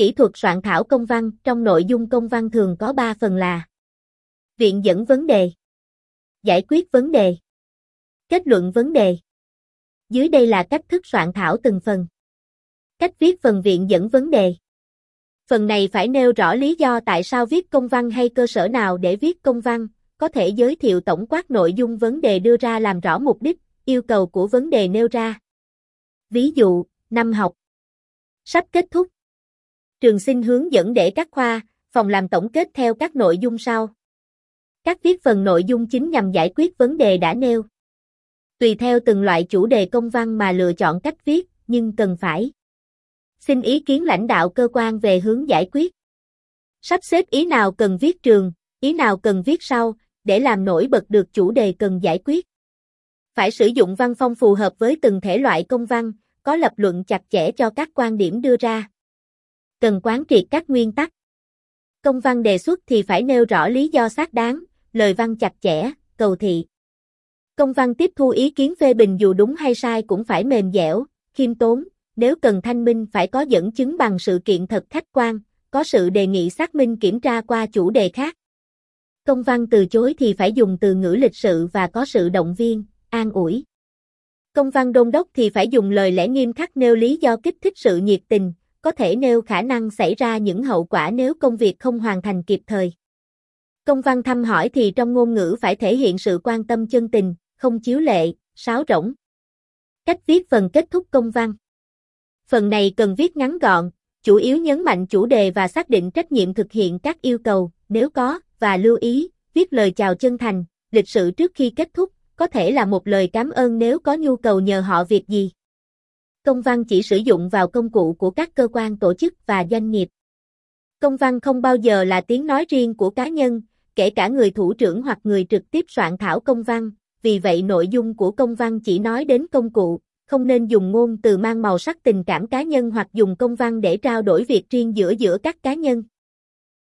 Kỹ thuật soạn thảo công văn, trong nội dung công văn thường có 3 phần là Viện dẫn vấn đề Giải quyết vấn đề Kết luận vấn đề Dưới đây là cách thức soạn thảo từng phần Cách viết phần viện dẫn vấn đề Phần này phải nêu rõ lý do tại sao viết công văn hay cơ sở nào để viết công văn, có thể giới thiệu tổng quát nội dung vấn đề đưa ra làm rõ mục đích, yêu cầu của vấn đề nêu ra. Ví dụ, năm học sắp kết thúc. Trường xin hướng dẫn để các khoa, phòng làm tổng kết theo các nội dung sau. Các viết phần nội dung chính nhằm giải quyết vấn đề đã nêu. Tùy theo từng loại chủ đề công văn mà lựa chọn cách viết, nhưng cần phải xin ý kiến lãnh đạo cơ quan về hướng giải quyết. Sắp xếp ý nào cần viết trường, ý nào cần viết sau, để làm nổi bật được chủ đề cần giải quyết. Phải sử dụng văn phong phù hợp với từng thể loại công văn, có lập luận chặt chẽ cho các quan điểm đưa ra. Cần quán triệt các nguyên tắc. Công văn đề xuất thì phải nêu rõ lý do xác đáng, lời văn chặt chẽ, cầu thị. Công văn tiếp thu ý kiến phê bình dù đúng hay sai cũng phải mềm dẻo, khiêm tốn, nếu cần thanh minh phải có dẫn chứng bằng sự kiện thật khách quan, có sự đề nghị xác minh kiểm tra qua chủ đề khác. Công văn từ chối thì phải dùng từ ngữ lịch sự và có sự động viên, an ủi. Công văn đôn đốc thì phải dùng lời lẽ nghiêm khắc nêu lý do kích thích sự nhiệt tình, có thể nêu khả năng xảy ra những hậu quả nếu công việc không hoàn thành kịp thời. Công văn thăm hỏi thì trong ngôn ngữ phải thể hiện sự quan tâm chân tình, không chiếu lệ, sáo rỗng. Cách viết phần kết thúc công văn Phần này cần viết ngắn gọn, chủ yếu nhấn mạnh chủ đề và xác định trách nhiệm thực hiện các yêu cầu, nếu có, và lưu ý, viết lời chào chân thành, lịch sự trước khi kết thúc, có thể là một lời cảm ơn nếu có nhu cầu nhờ họ việc gì. Công văn chỉ sử dụng vào công cụ của các cơ quan tổ chức và doanh nghiệp. Công văn không bao giờ là tiếng nói riêng của cá nhân, kể cả người thủ trưởng hoặc người trực tiếp soạn thảo công văn, vì vậy nội dung của công văn chỉ nói đến công cụ, không nên dùng ngôn từ mang màu sắc tình cảm cá nhân hoặc dùng công văn để trao đổi việc riêng giữa giữa các cá nhân.